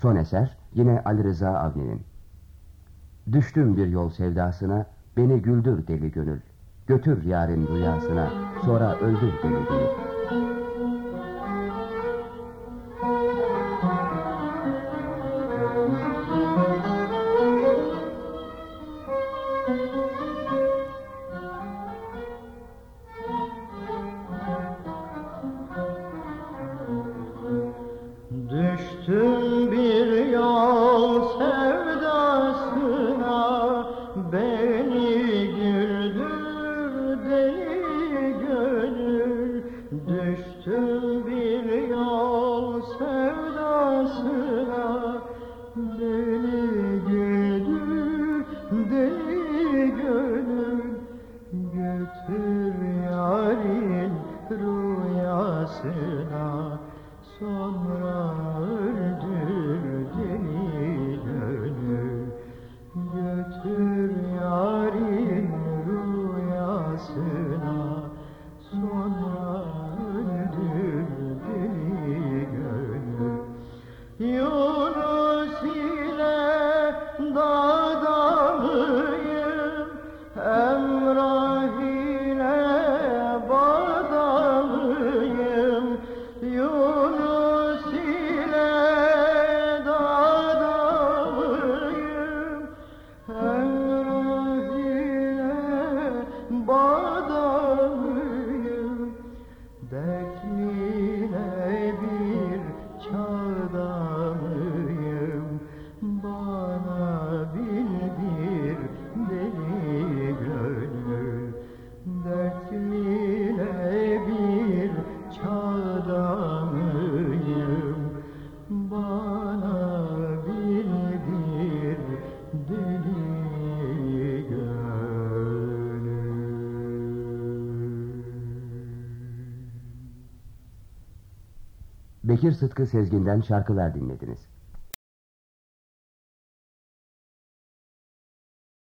Son eser yine Ali Rıza Avni'nin. Düştüm bir yol sevdasına, beni güldür deli gönül. Götür yarın rüyasına, sonra öldür deli gönül. Beni güldür deli gönül. Düştüm bir yol sevdasına. Beni güldür deli gönül. Götür yarın rüyasına. Sonra bekliler Bekir Sıtkı Sezgin'den şarkılar dinlediniz.